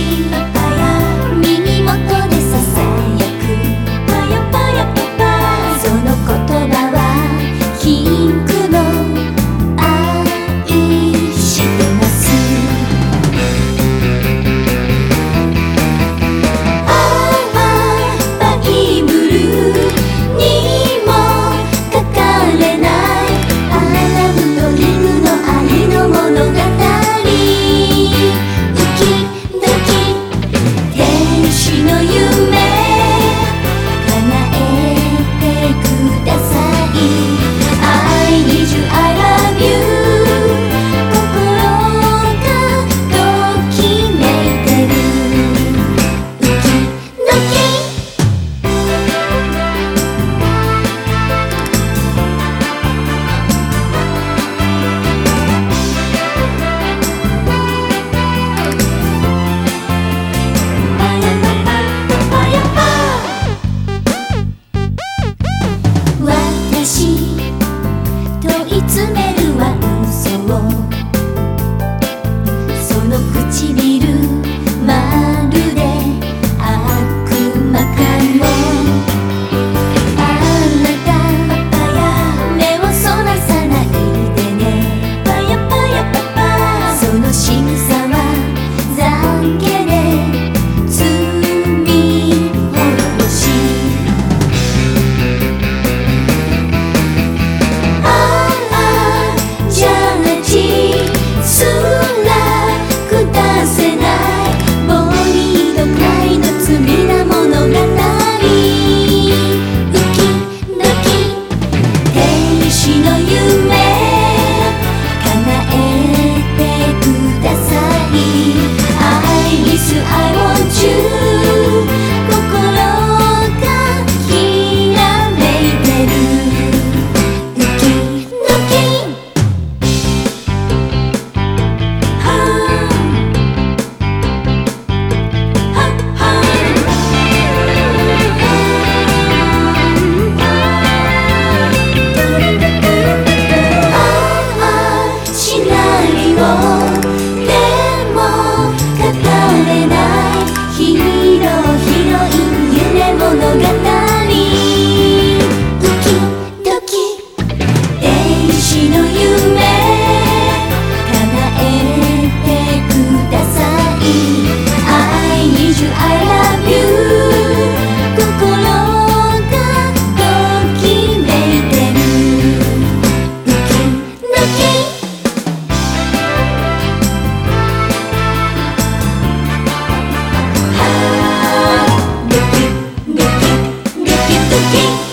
You. Oh Tudo bem.